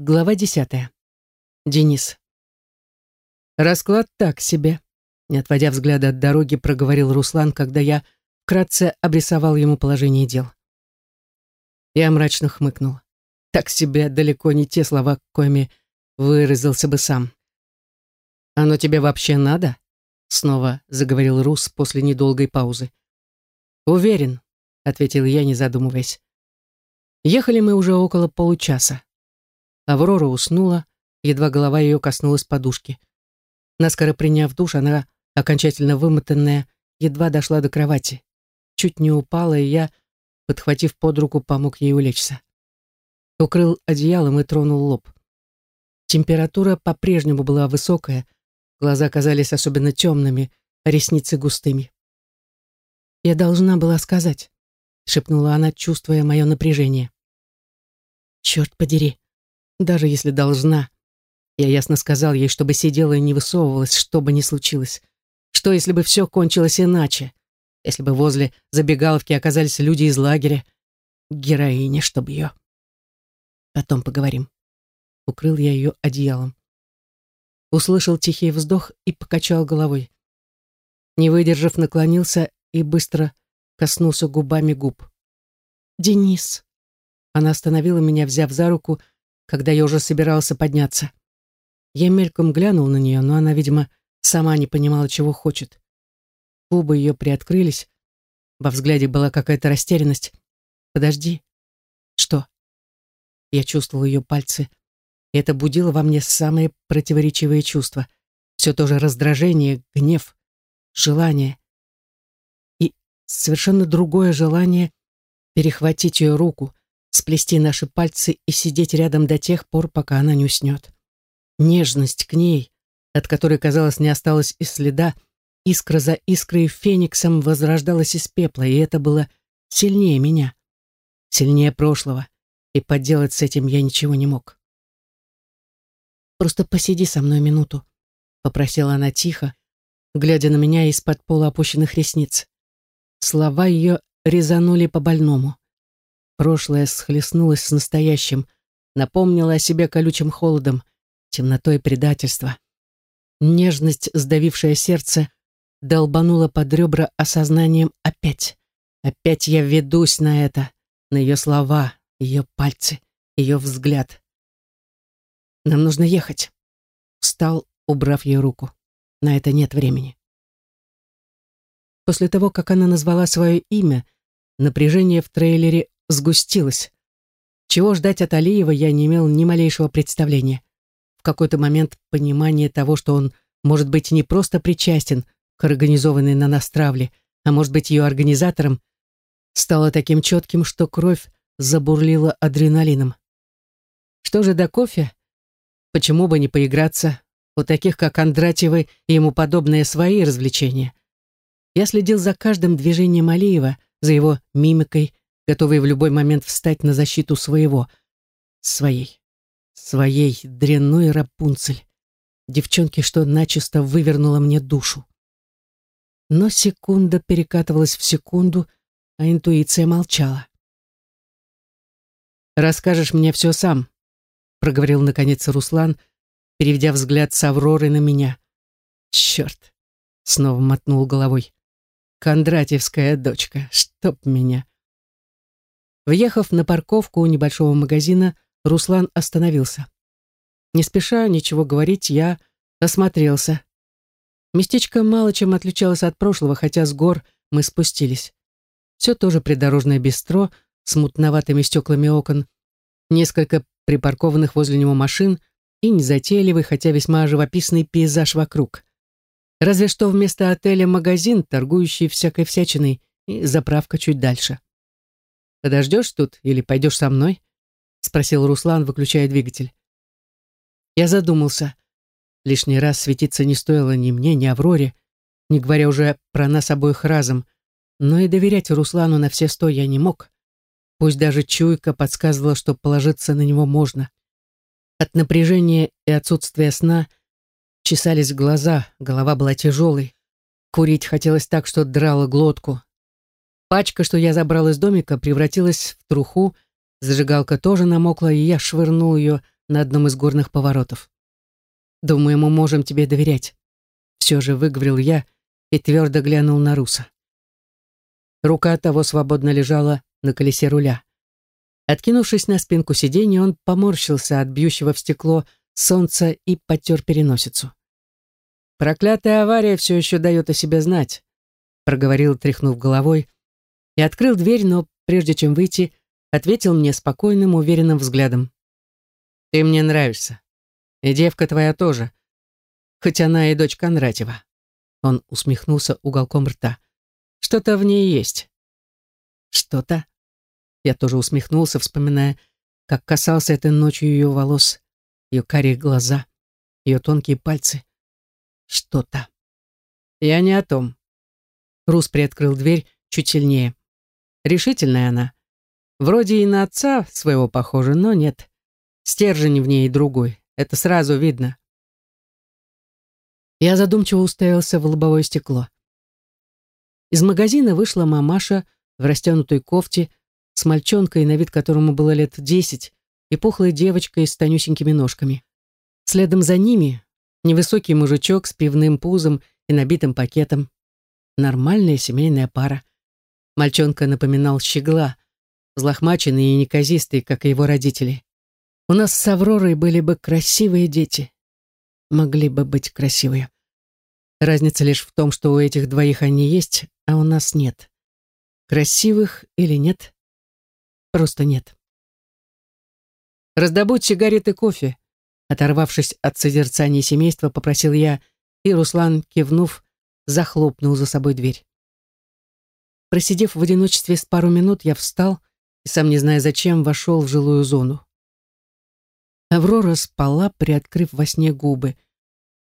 Глава десятая. Денис. Расклад так себе. Не отводя взгляда от дороги, проговорил Руслан, когда я вкратце обрисовал ему положение дел. Я мрачно хмыкнул. Так себе далеко не те слова, коими выразился бы сам. «Оно тебе вообще надо?» Снова заговорил Рус после недолгой паузы. «Уверен», — ответил я, не задумываясь. Ехали мы уже около получаса. Аврора уснула, едва голова ее коснулась подушки. Наскоро приняв душ, она, окончательно вымотанная, едва дошла до кровати. Чуть не упала, и я, подхватив под руку, помог ей улечься. Укрыл одеялом и тронул лоб. Температура по-прежнему была высокая, глаза казались особенно темными, а ресницы густыми. «Я должна была сказать», — шепнула она, чувствуя мое напряжение. «Черт подери, даже если должна. Я ясно сказал ей, чтобы сидела и не высовывалась, что бы ни случилось. Что, если бы все кончилось иначе? Если бы возле забегаловки оказались люди из лагеря? Героиня, чтобы ее. Потом поговорим. Укрыл я ее одеялом. Услышал тихий вздох и покачал головой. Не выдержав, наклонился и быстро коснулся губами губ. «Денис!» Она остановила меня, взяв за руку, когда я уже собирался подняться. Я мельком глянул на нее, но она, видимо, сама не понимала, чего хочет. Губы ее приоткрылись. Во взгляде была какая-то растерянность. «Подожди». «Что?» Я чувствовал ее пальцы, и это будило во мне самые противоречивые чувства. Все то же раздражение, гнев, желание. И совершенно другое желание перехватить ее руку, сплести наши пальцы и сидеть рядом до тех пор, пока она не уснет. Нежность к ней, от которой, казалось, не осталось и следа, искра за искрой фениксом возрождалась из пепла, и это было сильнее меня, сильнее прошлого, и поделать с этим я ничего не мог. «Просто посиди со мной минуту», — попросила она тихо, глядя на меня из-под полуопущенных ресниц. Слова ее резанули по больному. Прошлое схлестнулось с настоящим, напомнило о себе колючим холодом, темнотой предательства. Нежность, сдавившая сердце, долбанула под ребра осознанием опять. Опять я ведусь на это, на ее слова, ее пальцы, ее взгляд. Нам нужно ехать. Встал, убрав ее руку. На это нет времени. После того, как она назвала свое имя, напряжение в трейлере сгустилось. Чего ждать от Алиева, я не имел ни малейшего представления. В какой-то момент понимание того, что он может быть не просто причастен к организованной на нас травле, а может быть ее организатором, стало таким четким, что кровь забурлила адреналином. Что же до кофе? Почему бы не поиграться? У таких, как Андратьевы и ему подобные свои развлечения. Я следил за каждым движением Алиева, за его мимикой, готовый в любой момент встать на защиту своего, своей, своей дрянной Рапунцель, девчонки, что начисто вывернула мне душу. Но секунда перекатывалась в секунду, а интуиция молчала. «Расскажешь мне все сам», — проговорил наконец Руслан, переведя взгляд с Авроры на меня. «Черт!» — снова мотнул головой. «Кондратьевская дочка, чтоб меня!» Въехав на парковку у небольшого магазина, Руслан остановился. Не спеша ничего говорить, я осмотрелся. Местечко мало чем отличалось от прошлого, хотя с гор мы спустились. Все тоже придорожное бистро с мутноватыми стеклами окон, несколько припаркованных возле него машин и незатейливый, хотя весьма живописный пейзаж вокруг. Разве что вместо отеля магазин, торгующий всякой всячиной, и заправка чуть дальше. Подождешь тут или пойдешь со мной?» — спросил Руслан, выключая двигатель. Я задумался. Лишний раз светиться не стоило ни мне, ни Авроре, не говоря уже про нас обоих разом, но и доверять Руслану на все сто я не мог. Пусть даже чуйка подсказывала, что положиться на него можно. От напряжения и отсутствия сна чесались глаза, голова была тяжелой. Курить хотелось так, что драло глотку, Пачка, что я забрал из домика, превратилась в труху, зажигалка тоже намокла, и я швырнул ее на одном из горных поворотов. «Думаю, мы можем тебе доверять», — все же выговорил я и твердо глянул на Руса. Рука того свободно лежала на колесе руля. Откинувшись на спинку сиденья, он поморщился от бьющего в стекло солнца и потер переносицу. «Проклятая авария все еще дает о себе знать», — проговорил, тряхнув головой, и открыл дверь, но прежде чем выйти, ответил мне спокойным, уверенным взглядом. «Ты мне нравишься. И девка твоя тоже. Хоть она и дочь Кондратьева». Он усмехнулся уголком рта. «Что-то в ней есть». «Что-то?» Я тоже усмехнулся, вспоминая, как касался этой ночью ее волос, ее карие глаза, ее тонкие пальцы. Что-то. Я не о том. Рус приоткрыл дверь чуть сильнее. Решительная она. Вроде и на отца своего похожа, но нет. Стержень в ней другой. Это сразу видно. Я задумчиво уставился в лобовое стекло. Из магазина вышла мамаша в растянутой кофте с мальчонкой, на вид которому было лет десять, и пухлой девочкой с тонюсенькими ножками. Следом за ними невысокий мужичок с пивным пузом и набитым пакетом. Нормальная семейная пара. Мальчонка напоминал щегла, взлохмаченный и неказистый, как и его родители. У нас с Авророй были бы красивые дети. Могли бы быть красивые. Разница лишь в том, что у этих двоих они есть, а у нас нет. Красивых или нет? Просто нет. «Раздобудь сигареты кофе», оторвавшись от созерцания семейства, попросил я, и Руслан, кивнув, захлопнул за собой дверь. Просидев в одиночестве с пару минут, я встал и, сам не зная зачем, вошел в жилую зону. Аврора спала, приоткрыв во сне губы.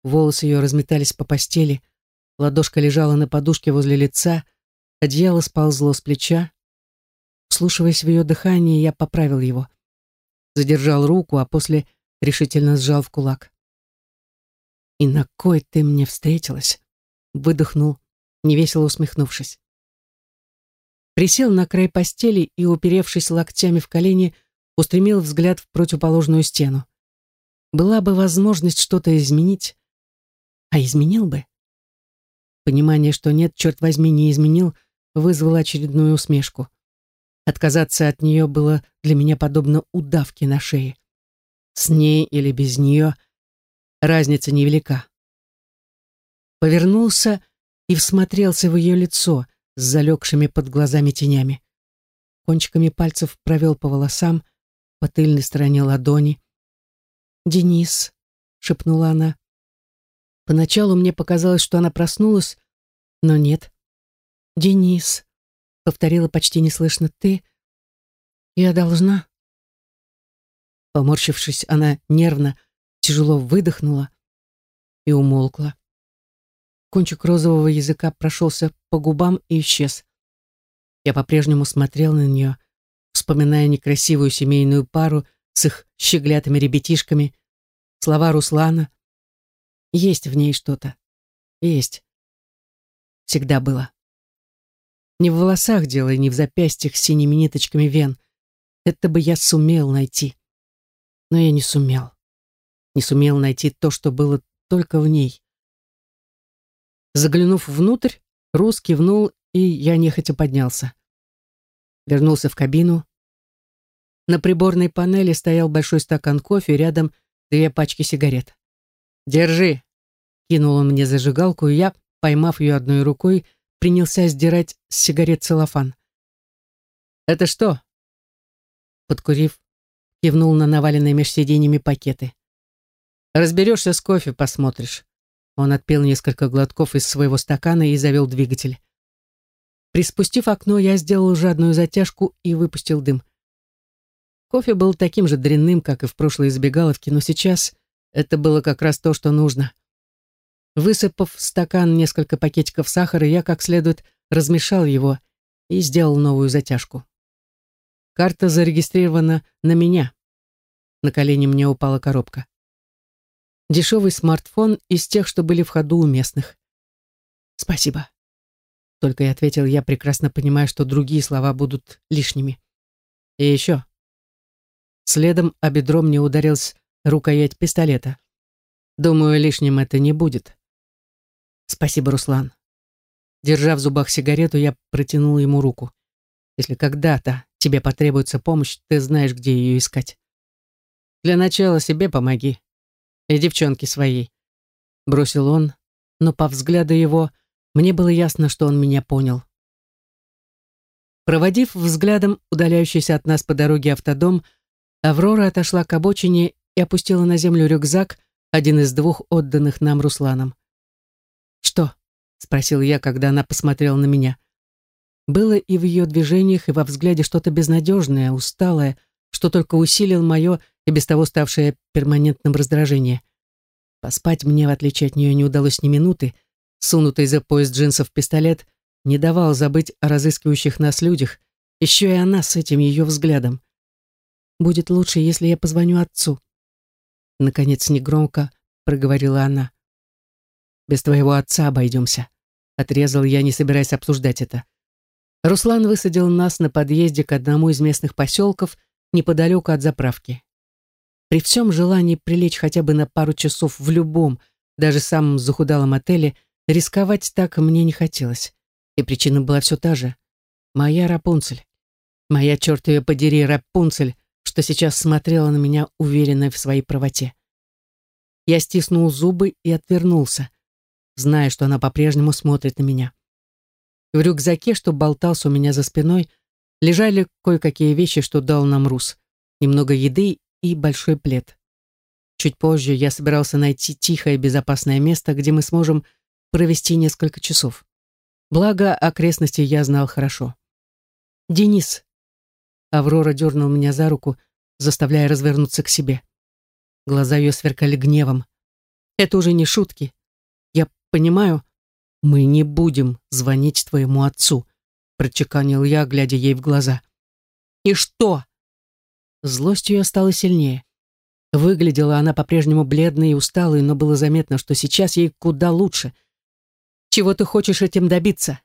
Волосы ее разметались по постели, ладошка лежала на подушке возле лица, одеяло сползло с плеча. Вслушиваясь в ее дыхание, я поправил его. Задержал руку, а после решительно сжал в кулак. «И на кой ты мне встретилась?» Выдохнул, невесело усмехнувшись. Присел на край постели и, уперевшись локтями в колени, устремил взгляд в противоположную стену. Была бы возможность что-то изменить, а изменил бы. Понимание, что нет, черт возьми, не изменил, вызвало очередную усмешку. Отказаться от нее было для меня подобно удавке на шее. С ней или без нее разница невелика. Повернулся и всмотрелся в ее лицо с залегшими под глазами тенями. Кончиками пальцев провел по волосам, по тыльной стороне ладони. «Денис», — шепнула она. Поначалу мне показалось, что она проснулась, но нет. «Денис», — повторила почти неслышно, — «ты...» «Я должна...» Поморщившись, она нервно, тяжело выдохнула и умолкла. Кончик розового языка прошелся по губам и исчез. Я по-прежнему смотрел на нее, вспоминая некрасивую семейную пару с их щеглятыми ребятишками, слова Руслана. Есть в ней что-то. Есть. Всегда было. Не в волосах дело и не в запястьях с синими ниточками вен. Это бы я сумел найти. Но я не сумел. Не сумел найти то, что было только в ней. Заглянув внутрь, Рус кивнул, и я нехотя поднялся вернулся в кабину. На приборной панели стоял большой стакан кофе, рядом две пачки сигарет. «Держи!» — кинул он мне зажигалку, и я, поймав ее одной рукой, принялся сдирать с сигарет целлофан. «Это что?» Подкурив, кивнул на наваленные меж сиденьями пакеты. «Разберешься с кофе, посмотришь». Он отпил несколько глотков из своего стакана и завел двигатель. Приспустив окно, я сделал жадную затяжку и выпустил дым. Кофе был таким же дрянным, как и в прошлой избегаловке, но сейчас это было как раз то, что нужно. Высыпав в стакан несколько пакетиков сахара, я как следует размешал его и сделал новую затяжку. Карта зарегистрирована на меня. На колени мне упала коробка. Дешевый смартфон из тех, что были в ходу у местных. Спасибо. Только и ответил я, прекрасно понимая, что другие слова будут лишними. И еще. Следом о бедро мне ударилась рукоять пистолета. Думаю, лишним это не будет. Спасибо, Руслан. Держа в зубах сигарету, я протянул ему руку. Если когда-то тебе потребуется помощь, ты знаешь, где ее искать. Для начала себе помоги. И девчонке своей. Бросил он, но по взгляду его мне было ясно, что он меня понял. Проводив взглядом удаляющийся от нас по дороге автодом, Аврора отошла к обочине и опустила на землю рюкзак, один из двух отданных нам Русланом. «Что?» — спросил я, когда она посмотрела на меня. Было и в ее движениях, и во взгляде что-то безнадежное, усталое, что только усилил мое и без того ставшее перманентным раздражение. Поспать мне, в отличие от нее, не удалось ни минуты. Сунутый за пояс джинсов пистолет не давал забыть о разыскивающих нас людях, еще и она с этим ее взглядом. «Будет лучше, если я позвоню отцу», — наконец негромко проговорила она. «Без твоего отца обойдемся», — отрезал я, не собираясь обсуждать это. Руслан высадил нас на подъезде к одному из местных поселков неподалеку от заправки. При всем желании прилечь хотя бы на пару часов в любом, даже самом захудалом отеле, рисковать так мне не хотелось. И причина была все та же. Моя Рапунцель. Моя, черт ее подери, Рапунцель, что сейчас смотрела на меня, уверенная в своей правоте. Я стиснул зубы и отвернулся, зная, что она по-прежнему смотрит на меня. В рюкзаке, что болтался у меня за спиной, лежали кое-какие вещи, что дал нам Рус. Немного еды и большой плед. Чуть позже я собирался найти тихое безопасное место, где мы сможем провести несколько часов. Благо, окрестности я знал хорошо. «Денис!» Аврора дернул меня за руку, заставляя развернуться к себе. Глаза ее сверкали гневом. «Это уже не шутки. Я понимаю, мы не будем звонить твоему отцу», прочеканил я, глядя ей в глаза. «И что?» Злость ее стала сильнее. Выглядела она по-прежнему бледной и усталой, но было заметно, что сейчас ей куда лучше — чего ты хочешь этим добиться?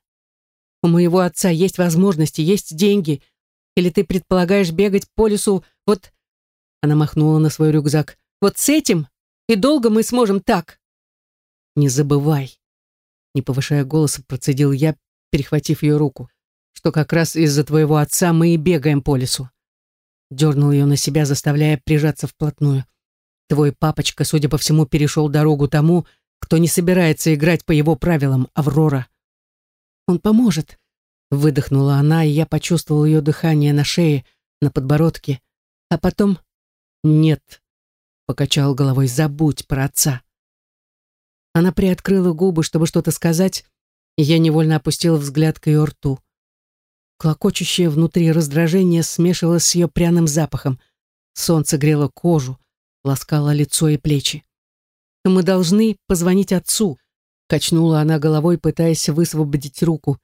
У моего отца есть возможности, есть деньги. Или ты предполагаешь бегать по лесу вот...» Она махнула на свой рюкзак. «Вот с этим? И долго мы сможем так?» «Не забывай», — не повышая голоса, процедил я, перехватив ее руку, «что как раз из-за твоего отца мы и бегаем по лесу». Дернул ее на себя, заставляя прижаться вплотную. «Твой папочка, судя по всему, перешел дорогу тому, кто не собирается играть по его правилам, Аврора. Он поможет, выдохнула она, и я почувствовал ее дыхание на шее, на подбородке, а потом нет, покачал головой, забудь про отца. Она приоткрыла губы, чтобы что-то сказать, и я невольно опустил взгляд к ее рту. Клокочущее внутри раздражение смешивалось с ее пряным запахом. Солнце грело кожу, ласкало лицо и плечи. Мы должны позвонить отцу», — качнула она головой, пытаясь высвободить руку.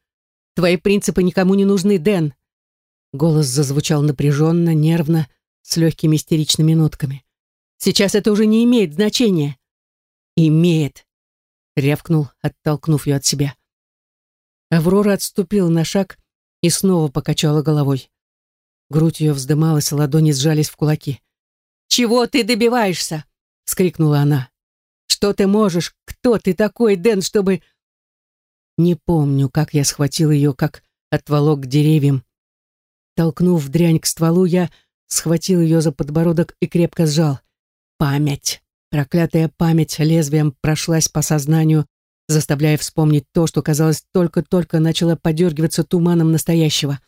«Твои принципы никому не нужны, Дэн». Голос зазвучал напряженно, нервно, с легкими истеричными нотками. «Сейчас это уже не имеет значения». «Имеет», — рявкнул, оттолкнув ее от себя. Аврора отступила на шаг и снова покачала головой. Грудь ее вздымалась, ладони сжались в кулаки. «Чего ты добиваешься?» — вскрикнула она. Что ты можешь? Кто ты такой, Дэн, чтобы...» Не помню, как я схватил ее, как отволок к деревьям. Толкнув дрянь к стволу, я схватил ее за подбородок и крепко сжал. Память, проклятая память лезвием прошлась по сознанию, заставляя вспомнить то, что, казалось, только-только начало подергиваться туманом настоящего.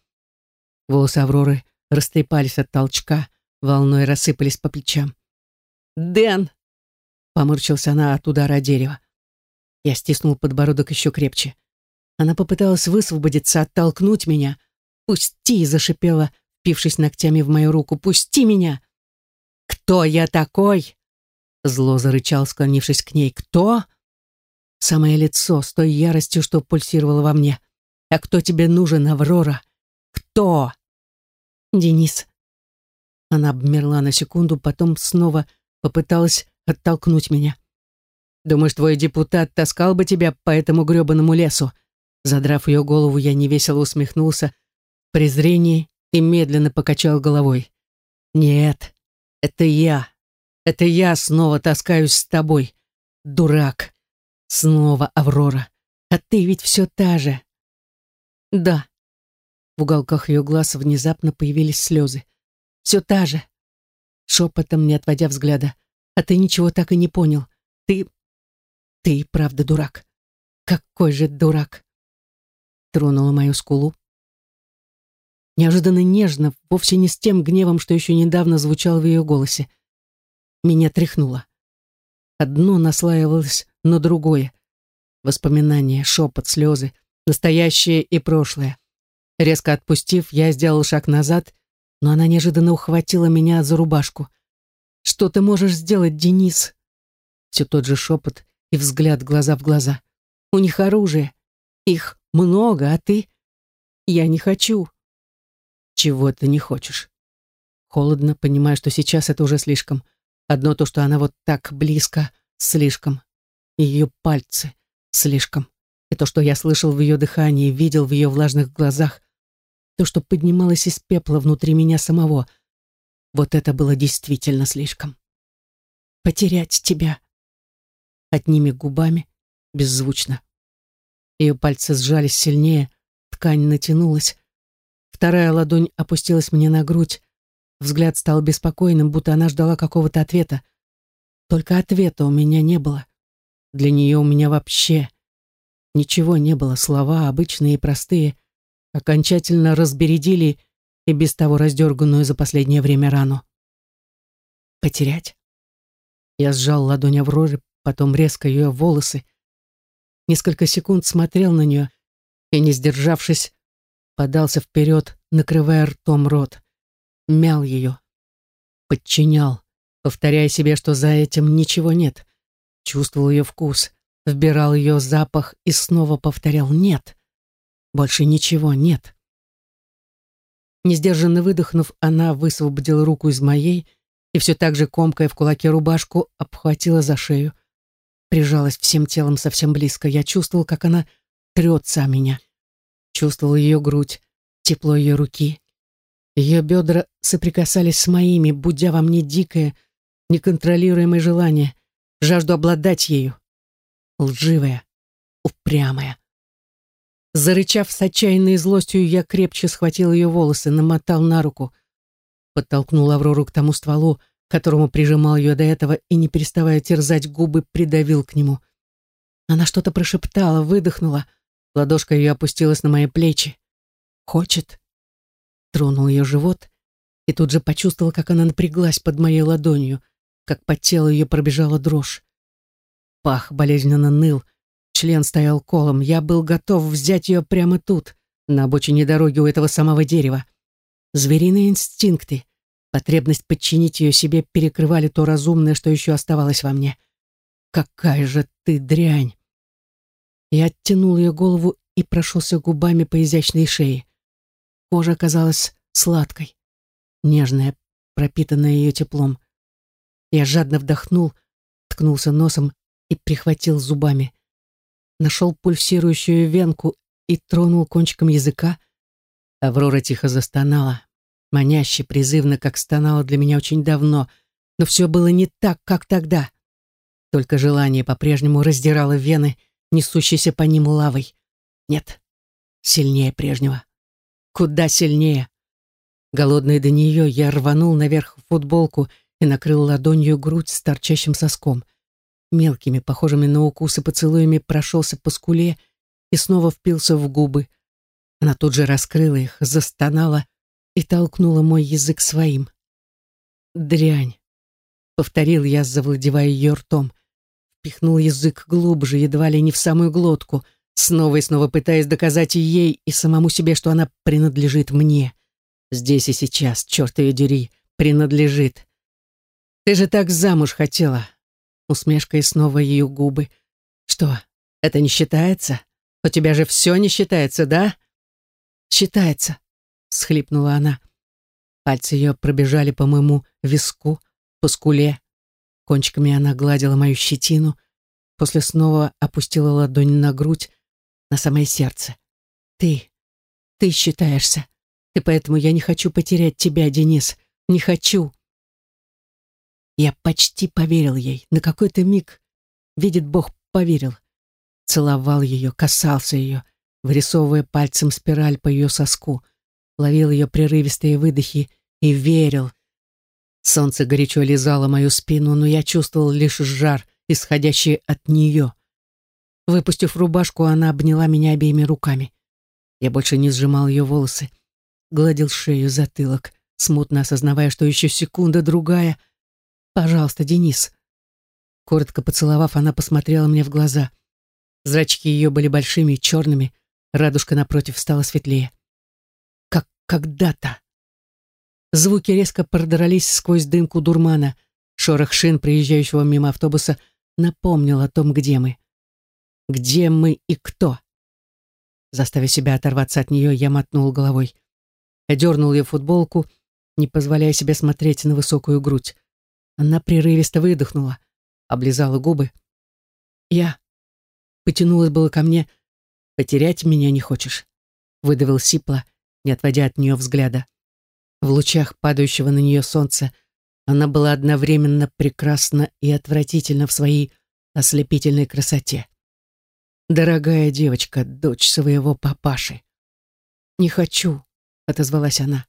Волосы Авроры растрепались от толчка, волной рассыпались по плечам. «Дэн!» Поморщился она от удара дерева. Я стиснул подбородок еще крепче. Она попыталась высвободиться, оттолкнуть меня. «Пусти!» — зашипела, впившись ногтями в мою руку. «Пусти меня!» «Кто я такой?» Зло зарычал, склонившись к ней. «Кто?» Самое лицо с той яростью, что пульсировало во мне. «А кто тебе нужен, Аврора? Кто?» «Денис». Она обмерла на секунду, потом снова попыталась оттолкнуть меня. «Думаешь, твой депутат таскал бы тебя по этому грёбаному лесу?» Задрав ее голову, я невесело усмехнулся в презрении и медленно покачал головой. «Нет, это я. Это я снова таскаюсь с тобой. Дурак. Снова Аврора. А ты ведь все та же. Да. В уголках ее глаз внезапно появились слезы. Все та же. Шепотом, не отводя взгляда. А ты ничего так и не понял. Ты... Ты правда дурак. Какой же дурак. Тронула мою скулу. Неожиданно нежно, вовсе не с тем гневом, что еще недавно звучал в ее голосе. Меня тряхнуло. Одно наслаивалось на другое. Воспоминания, шепот, слезы, настоящее и прошлое. Резко отпустив, я сделал шаг назад, но она неожиданно ухватила меня за рубашку. «Что ты можешь сделать, Денис?» Все тот же шепот и взгляд глаза в глаза. «У них оружие. Их много, а ты...» «Я не хочу». «Чего ты не хочешь?» Холодно, понимая, что сейчас это уже слишком. Одно то, что она вот так близко, слишком. Ее пальцы, слишком. И то, что я слышал в ее дыхании, видел в ее влажных глазах, то, что поднималось из пепла внутри меня самого, вот это было действительно слишком. Потерять тебя. Одними губами, беззвучно. Ее пальцы сжались сильнее, ткань натянулась. Вторая ладонь опустилась мне на грудь. Взгляд стал беспокойным, будто она ждала какого-то ответа. Только ответа у меня не было. Для нее у меня вообще ничего не было. Слова, обычные и простые, окончательно разбередили и без того раздерганную за последнее время рану. Потерять? Я сжал ладонь Авроры, потом резко ее волосы. Несколько секунд смотрел на нее и, не сдержавшись, подался вперед, накрывая ртом рот. Мял ее. Подчинял, повторяя себе, что за этим ничего нет чувствовал ее вкус, вбирал ее запах и снова повторял «нет». Больше ничего нет. Несдержанно выдохнув, она высвободила руку из моей и все так же, комкая в кулаке рубашку, обхватила за шею. Прижалась всем телом совсем близко. Я чувствовал, как она трется о меня. Чувствовал ее грудь, тепло ее руки. Ее бедра соприкасались с моими, будя во мне дикое, неконтролируемое желание — жажду обладать ею. Лживая, упрямая. Зарычав с отчаянной злостью, я крепче схватил ее волосы, намотал на руку, подтолкнул Аврору к тому стволу, которому прижимал ее до этого и, не переставая терзать губы, придавил к нему. Она что-то прошептала, выдохнула. Ладошка ее опустилась на мои плечи. «Хочет?» Тронул ее живот и тут же почувствовал, как она напряглась под моей ладонью — как по телу ее пробежала дрожь. Пах болезненно ныл, член стоял колом. Я был готов взять ее прямо тут, на обочине дороги у этого самого дерева. Звериные инстинкты, потребность подчинить ее себе перекрывали то разумное, что еще оставалось во мне. «Какая же ты дрянь!» Я оттянул ее голову и прошелся губами по изящной шее. Кожа оказалась сладкой, нежная, пропитанная ее теплом. Я жадно вдохнул, ткнулся носом и прихватил зубами. Нашел пульсирующую венку и тронул кончиком языка. Аврора тихо застонала, маняще, призывно, как стонала для меня очень давно, но все было не так, как тогда. Только желание по-прежнему раздирало вены, несущейся по ним лавой. Нет, сильнее прежнего. Куда сильнее. Голодный до нее, я рванул наверх футболку и накрыл ладонью грудь с торчащим соском. Мелкими, похожими на укусы поцелуями, прошелся по скуле и снова впился в губы. Она тут же раскрыла их, застонала и толкнула мой язык своим. «Дрянь!» — повторил я, завладевая ее ртом. Впихнул язык глубже, едва ли не в самую глотку, снова и снова пытаясь доказать ей, и самому себе, что она принадлежит мне. Здесь и сейчас, черт ее дери, принадлежит. Ты же так замуж хотела. Усмешка и снова ее губы. Что, это не считается? У тебя же все не считается, да? Считается, схлипнула она. Пальцы ее пробежали по моему виску, по скуле. Кончиками она гладила мою щетину, после снова опустила ладонь на грудь, на самое сердце. Ты, ты считаешься. И поэтому я не хочу потерять тебя, Денис. Не хочу. Я почти поверил ей. На какой-то миг, видит Бог, поверил. Целовал ее, касался ее, вырисовывая пальцем спираль по ее соску, ловил ее прерывистые выдохи и верил. Солнце горячо лизало мою спину, но я чувствовал лишь жар, исходящий от нее. Выпустив рубашку, она обняла меня обеими руками. Я больше не сжимал ее волосы, гладил шею, затылок, смутно осознавая, что еще секунда-другая. «Пожалуйста, Денис». Коротко поцеловав, она посмотрела мне в глаза. Зрачки ее были большими и черными, радужка напротив стала светлее. Как когда-то. Звуки резко продрались сквозь дымку дурмана. Шорох шин, проезжающего мимо автобуса, напомнил о том, где мы. Где мы и кто? Заставив себя оторваться от нее, я мотнул головой. Я дернул ее футболку, не позволяя себе смотреть на высокую грудь. Она прерывисто выдохнула, облизала губы. Я потянулась было ко мне. «Потерять меня не хочешь?» выдавил Сипла, не отводя от нее взгляда. В лучах падающего на нее солнца она была одновременно прекрасна и отвратительна в своей ослепительной красоте. Дорогая девочка, дочь своего папаши. «Не хочу», — отозвалась она.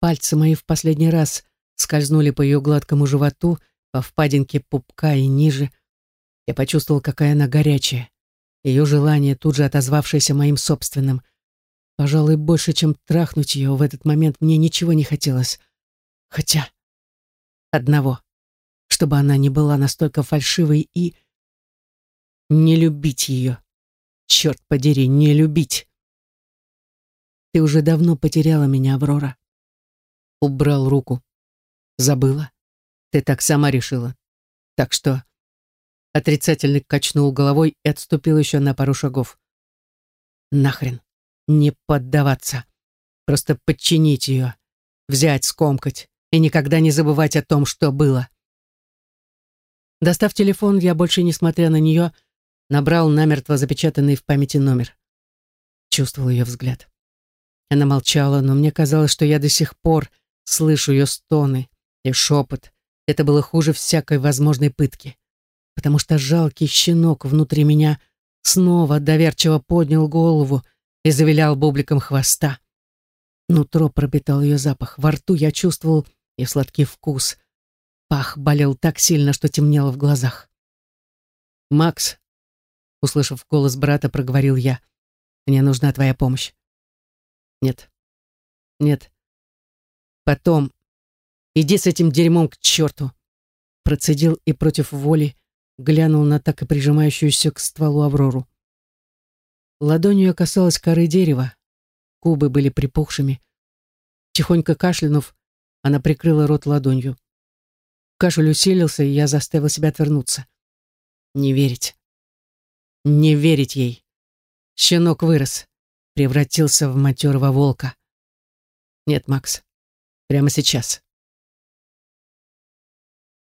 Пальцы мои в последний раз скользнули по ее гладкому животу, по впадинке пупка и ниже — я почувствовал, какая она горячая. Ее желание, тут же отозвавшееся моим собственным. Пожалуй, больше, чем трахнуть ее в этот момент, мне ничего не хотелось. Хотя одного, чтобы она не была настолько фальшивой и... Не любить ее. Черт подери, не любить. Ты уже давно потеряла меня, Аврора. Убрал руку. Забыла. Ты так сама решила. Так что Отрицательно качнул головой и отступил еще на пару шагов. Нахрен. Не поддаваться. Просто подчинить ее. Взять, скомкать. И никогда не забывать о том, что было. Достав телефон, я больше, не смотря на нее, набрал намертво запечатанный в памяти номер. Чувствовал ее взгляд. Она молчала, но мне казалось, что я до сих пор слышу ее стоны и шепот. Это было хуже всякой возможной пытки потому что жалкий щенок внутри меня снова доверчиво поднял голову и завилял бубликом хвоста. Нутро пропитал ее запах, во рту я чувствовал и сладкий вкус. Пах болел так сильно, что темнело в глазах. «Макс», — услышав голос брата, проговорил я, — «мне нужна твоя помощь». «Нет, нет. Потом. Иди с этим дерьмом к черту», — процедил и против воли глянул на так и прижимающуюся к стволу Аврору. Ладонью касалась коры дерева, губы были припухшими. Тихонько кашлянув, она прикрыла рот ладонью. Кашель усилился, и я заставил себя отвернуться. Не верить. Не верить ей. Щенок вырос, превратился в матерого волка. Нет, Макс, прямо сейчас.